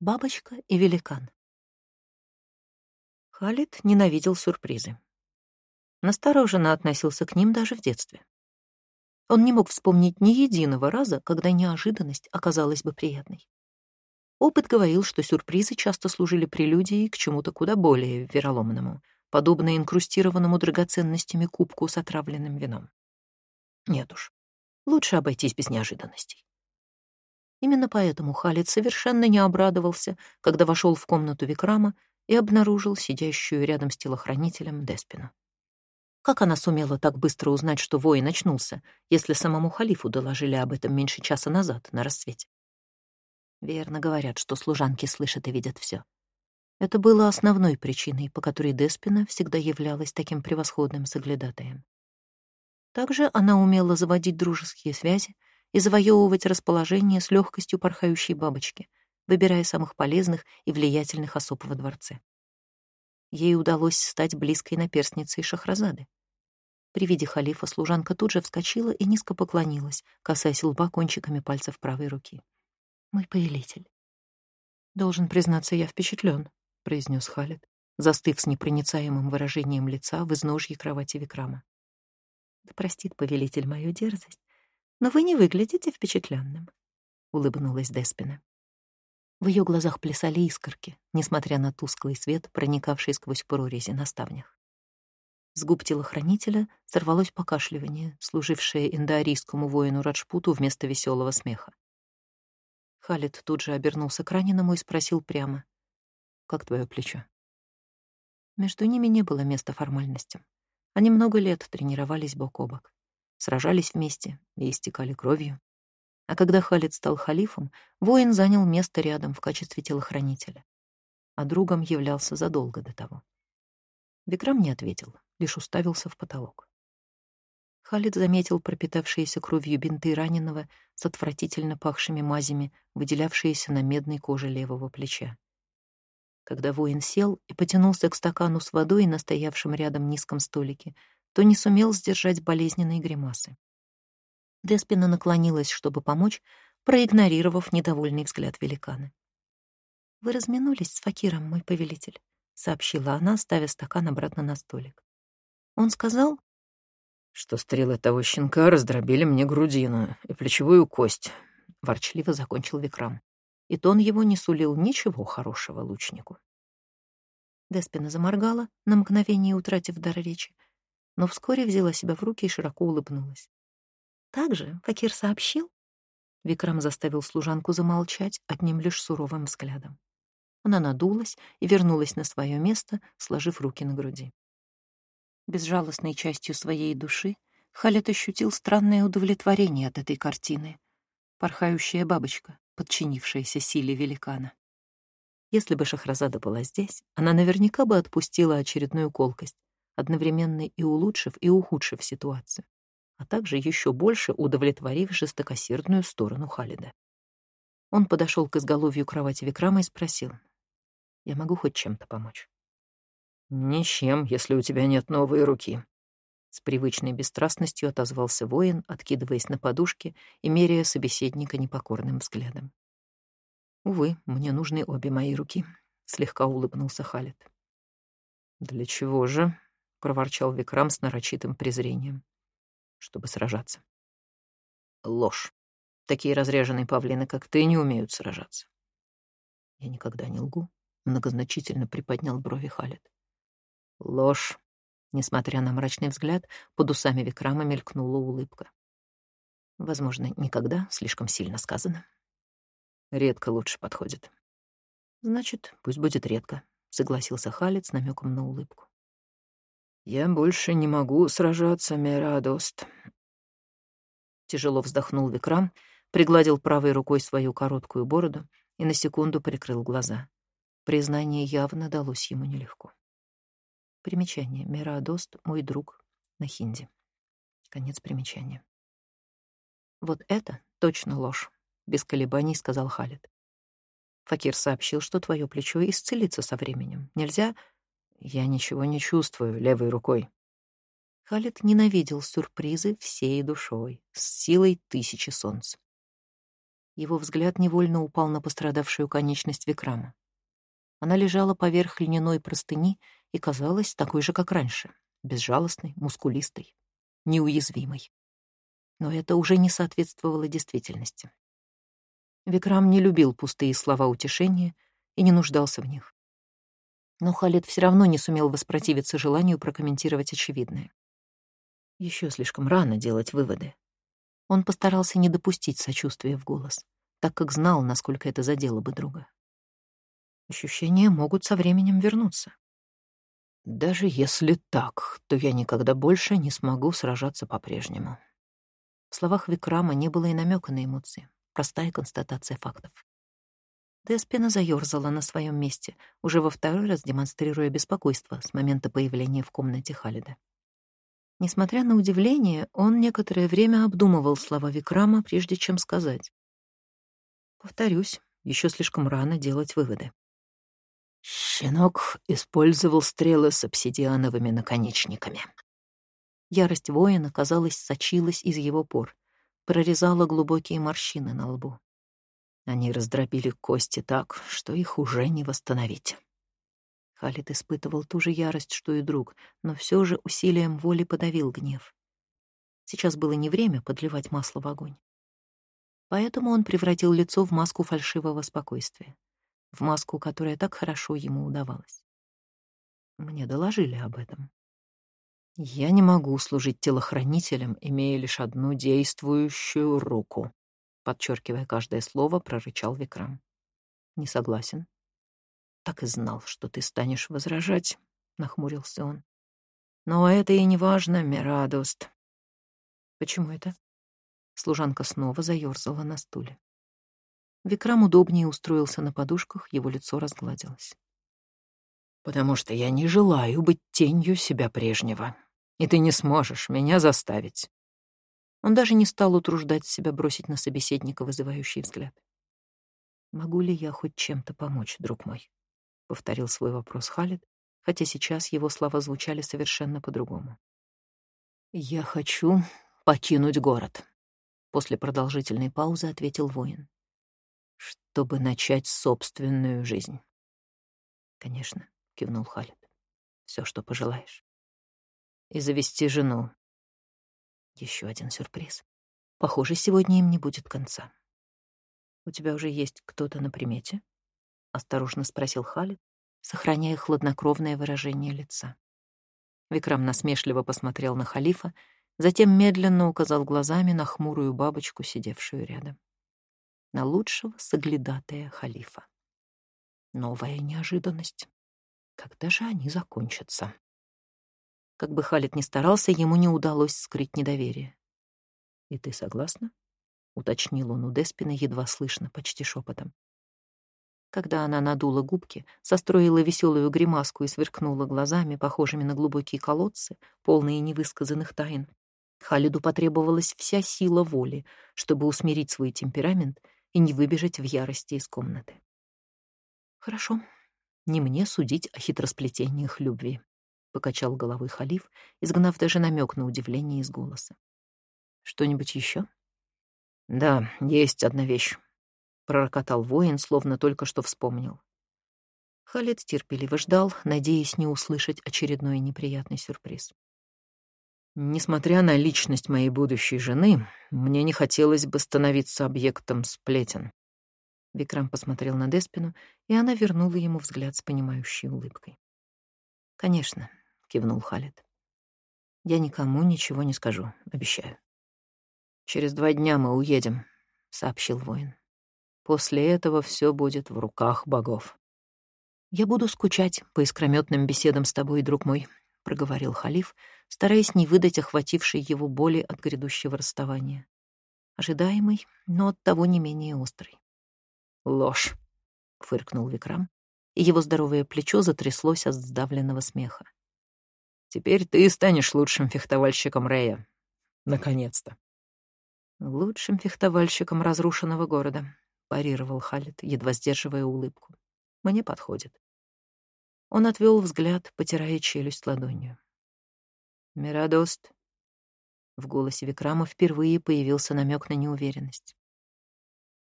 Бабочка и великан. Халид ненавидел сюрпризы. Настороженно относился к ним даже в детстве. Он не мог вспомнить ни единого раза, когда неожиданность оказалась бы приятной. Опыт говорил, что сюрпризы часто служили прелюдией к чему-то куда более вероломному, подобно инкрустированному драгоценностями кубку с отравленным вином. Нет уж, лучше обойтись без неожиданностей. Именно поэтому Халид совершенно не обрадовался, когда вошел в комнату Викрама и обнаружил сидящую рядом с телохранителем Деспину. Как она сумела так быстро узнать, что воин очнулся, если самому халифу доложили об этом меньше часа назад, на рассвете? Верно говорят, что служанки слышат и видят все. Это было основной причиной, по которой Деспина всегда являлась таким превосходным соглядатаем. Также она умела заводить дружеские связи и завоевывать расположение с легкостью порхающей бабочки, выбирая самых полезных и влиятельных особ во дворце. Ей удалось стать близкой наперстницей Шахразады. При виде халифа служанка тут же вскочила и низко поклонилась, касаясь лба кончиками пальцев правой руки. «Мой повелитель». «Должен признаться, я впечатлен», — произнес Халид, застыв с непроницаемым выражением лица в изножье кровати Викрама. «Да простит повелитель мою дерзость, но вы не выглядите впечатленным», — улыбнулась Деспина. В ее глазах плясали искорки, несмотря на тусклый свет, проникавший сквозь прорези на ставнях. С губ телохранителя сорвалось покашливание, служившее индоарийскому воину Раджпуту вместо веселого смеха. Халид тут же обернулся к раненому и спросил прямо. «Как твое плечо?» Между ними не было места формальностям. Они много лет тренировались бок о бок сражались вместе и истекали кровью. А когда Халид стал халифом, воин занял место рядом в качестве телохранителя, а другом являлся задолго до того. Викрам не ответил, лишь уставился в потолок. Халид заметил пропитавшиеся кровью бинты раненого с отвратительно пахшими мазями, выделявшиеся на медной коже левого плеча. Когда воин сел и потянулся к стакану с водой на стоявшем рядом низком столике, то не сумел сдержать болезненные гримасы. Деспина наклонилась, чтобы помочь, проигнорировав недовольный взгляд великана. «Вы разминулись с Факиром, мой повелитель», — сообщила она, ставя стакан обратно на столик. «Он сказал...» «Что стрелы того щенка раздробили мне грудину и плечевую кость», — ворчливо закончил Викрам. И тон его не сулил ничего хорошего лучнику. Деспина заморгала, на мгновение утратив дар речи, но вскоре взяла себя в руки и широко улыбнулась. «Также Факир сообщил?» Викрам заставил служанку замолчать одним лишь суровым взглядом. Она надулась и вернулась на свое место, сложив руки на груди. Безжалостной частью своей души Халет ощутил странное удовлетворение от этой картины. Порхающая бабочка, подчинившаяся силе великана. Если бы Шахразада была здесь, она наверняка бы отпустила очередную колкость, одновременно и улучшив, и ухудшив ситуацию, а также еще больше удовлетворив жестокосердную сторону Халида. Он подошел к изголовью кровати Викрама и спросил, «Я могу хоть чем-то помочь?» «Ничем, если у тебя нет новой руки», с привычной бесстрастностью отозвался воин, откидываясь на подушке и меряя собеседника непокорным взглядом. «Увы, мне нужны обе мои руки», — слегка улыбнулся Халид. «Для чего же?» — проворчал Викрам с нарочитым презрением. «Чтобы сражаться». «Ложь. Такие разряженные павлины, как ты, не умеют сражаться». «Я никогда не лгу», — многозначительно приподнял брови Халет. «Ложь». Несмотря на мрачный взгляд, под усами Викрама мелькнула улыбка. Возможно, никогда, слишком сильно сказано. Редко лучше подходит. Значит, пусть будет редко, согласился Халет с намеком на улыбку. «Я больше не могу сражаться, Мерадост». Тяжело вздохнул Викрам, пригладил правой рукой свою короткую бороду и на секунду прикрыл глаза. Признание явно далось ему нелегко. Примечание. Мерадост — мой друг на хинди. Конец примечания. «Вот это точно ложь», — без колебаний сказал Халид. Факир сообщил, что твое плечо исцелится со временем. Нельзя я ничего не чувствую левой рукой. Халид ненавидел сюрпризы всей душой, с силой тысячи солнц. Его взгляд невольно упал на пострадавшую конечность Викрама. Она лежала поверх льняной простыни и казалась такой же, как раньше, безжалостной, мускулистой, неуязвимой. Но это уже не соответствовало действительности. Викрам не любил пустые слова утешения и не нуждался в них. Но Халид все равно не сумел воспротивиться желанию прокомментировать очевидное. Еще слишком рано делать выводы. Он постарался не допустить сочувствия в голос, так как знал, насколько это задело бы друга. Ощущения могут со временем вернуться. Даже если так, то я никогда больше не смогу сражаться по-прежнему. В словах Викрама не было и намека на эмоции. Простая констатация фактов. Деспина заёрзала на своем месте, уже во второй раз демонстрируя беспокойство с момента появления в комнате Халида. Несмотря на удивление, он некоторое время обдумывал слова Викрама, прежде чем сказать. Повторюсь, еще слишком рано делать выводы. Щенок использовал стрелы с обсидиановыми наконечниками. Ярость воина, казалось, сочилась из его пор, прорезала глубокие морщины на лбу. Они раздробили кости так, что их уже не восстановить. Халид испытывал ту же ярость, что и друг, но все же усилием воли подавил гнев. Сейчас было не время подливать масло в огонь. Поэтому он превратил лицо в маску фальшивого спокойствия в маску, которая так хорошо ему удавалась. Мне доложили об этом. Я не могу служить телохранителем, имея лишь одну действующую руку, подчеркивая каждое слово, прорычал Викрам. Не согласен. Так и знал, что ты станешь возражать, нахмурился он. Но это и не важно, Мирадост. Почему это? Служанка снова заёрзала на стуле. Викрам удобнее устроился на подушках, его лицо разгладилось. «Потому что я не желаю быть тенью себя прежнего, и ты не сможешь меня заставить». Он даже не стал утруждать себя бросить на собеседника вызывающий взгляд. «Могу ли я хоть чем-то помочь, друг мой?» — повторил свой вопрос Халид, хотя сейчас его слова звучали совершенно по-другому. «Я хочу покинуть город», — после продолжительной паузы ответил воин чтобы начать собственную жизнь. Конечно, кивнул Халид. Все, что пожелаешь. И завести жену. Еще один сюрприз. Похоже, сегодня им не будет конца. У тебя уже есть кто-то на примете? Осторожно спросил Халид, сохраняя хладнокровное выражение лица. Викрам насмешливо посмотрел на халифа, затем медленно указал глазами на хмурую бабочку, сидевшую рядом на лучшего соглядатая халифа. Новая неожиданность. Когда же они закончатся? Как бы Халид ни старался, ему не удалось скрыть недоверие. «И ты согласна?» — уточнил он у Деспина едва слышно, почти шепотом. Когда она надула губки, состроила веселую гримаску и сверкнула глазами, похожими на глубокие колодцы, полные невысказанных тайн, Халиду потребовалась вся сила воли, чтобы усмирить свой темперамент и не выбежать в ярости из комнаты. «Хорошо, не мне судить о хитросплетениях любви», — покачал головой халиф, изгнав даже намек на удивление из голоса. «Что-нибудь еще?» «Да, есть одна вещь», — пророкотал воин, словно только что вспомнил. Халид терпеливо ждал, надеясь не услышать очередной неприятный сюрприз. Несмотря на личность моей будущей жены, мне не хотелось бы становиться объектом сплетен. Викрам посмотрел на Деспину, и она вернула ему взгляд с понимающей улыбкой. «Конечно», — кивнул Халид. «Я никому ничего не скажу, обещаю». «Через два дня мы уедем», — сообщил воин. «После этого все будет в руках богов». «Я буду скучать по искрометным беседам с тобой, друг мой», — проговорил халиф, стараясь не выдать охватившей его боли от грядущего расставания. Ожидаемый, но оттого не менее острый. «Ложь!» — фыркнул Викрам, и его здоровое плечо затряслось от сдавленного смеха. «Теперь ты станешь лучшим фехтовальщиком Рея. Наконец-то!» «Лучшим фехтовальщиком разрушенного города», — парировал Халит, едва сдерживая улыбку. «Мне подходит». Он отвел взгляд, потирая челюсть ладонью. «Мирадост». В голосе Викрама впервые появился намек на неуверенность.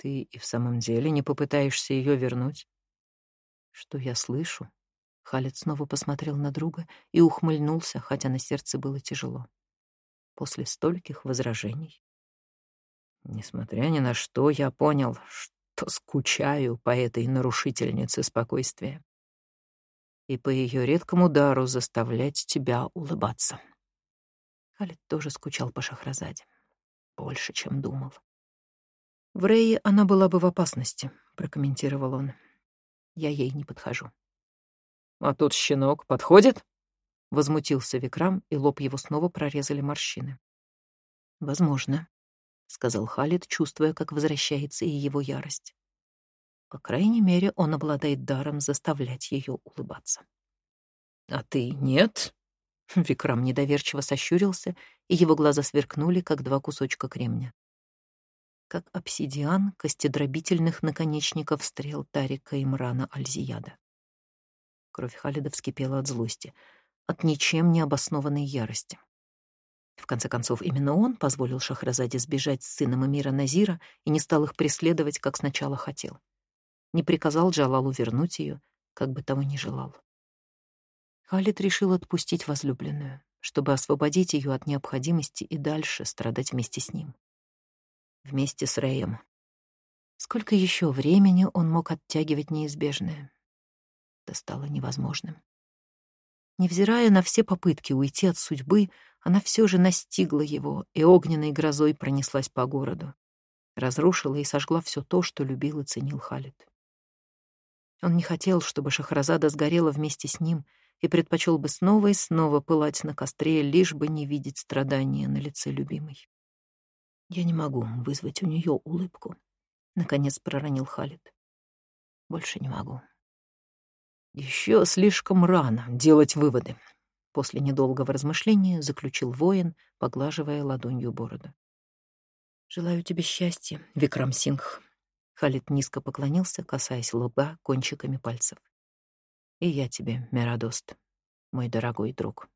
Ты и в самом деле не попытаешься ее вернуть? Что я слышу? Халид снова посмотрел на друга и ухмыльнулся, хотя на сердце было тяжело. После стольких возражений. Несмотря ни на что, я понял, что скучаю по этой нарушительнице спокойствия и по ее редкому дару заставлять тебя улыбаться. Халид тоже скучал по Шахразаде. Больше, чем думал. «В Рее она была бы в опасности», — прокомментировал он. «Я ей не подхожу». «А тот щенок подходит?» — возмутился Викрам, и лоб его снова прорезали морщины. «Возможно», — сказал Халид, чувствуя, как возвращается и его ярость. По крайней мере, он обладает даром заставлять ее улыбаться. «А ты нет?» Викрам недоверчиво сощурился, и его глаза сверкнули, как два кусочка кремня. Как обсидиан костедробительных наконечников стрел Тарика Имрана Альзияда. Кровь Халида вскипела от злости, от ничем не обоснованной ярости. В конце концов, именно он позволил Шахразаде сбежать с сыном Эмира Назира и не стал их преследовать, как сначала хотел не приказал Джалалу вернуть ее, как бы того ни желал. Халид решил отпустить возлюбленную, чтобы освободить ее от необходимости и дальше страдать вместе с ним. Вместе с Рэем. Сколько еще времени он мог оттягивать неизбежное? Это стало невозможным. Невзирая на все попытки уйти от судьбы, она все же настигла его и огненной грозой пронеслась по городу. Разрушила и сожгла все то, что любил и ценил Халид. Он не хотел, чтобы Шахразада сгорела вместе с ним и предпочел бы снова и снова пылать на костре, лишь бы не видеть страдания на лице любимой. «Я не могу вызвать у нее улыбку», — наконец проронил Халид. «Больше не могу». Еще слишком рано делать выводы», — после недолгого размышления заключил воин, поглаживая ладонью бороду. «Желаю тебе счастья, Викрам Сингх», Халид низко поклонился, касаясь лба кончиками пальцев. «И я тебе, Мирадост, мой дорогой друг».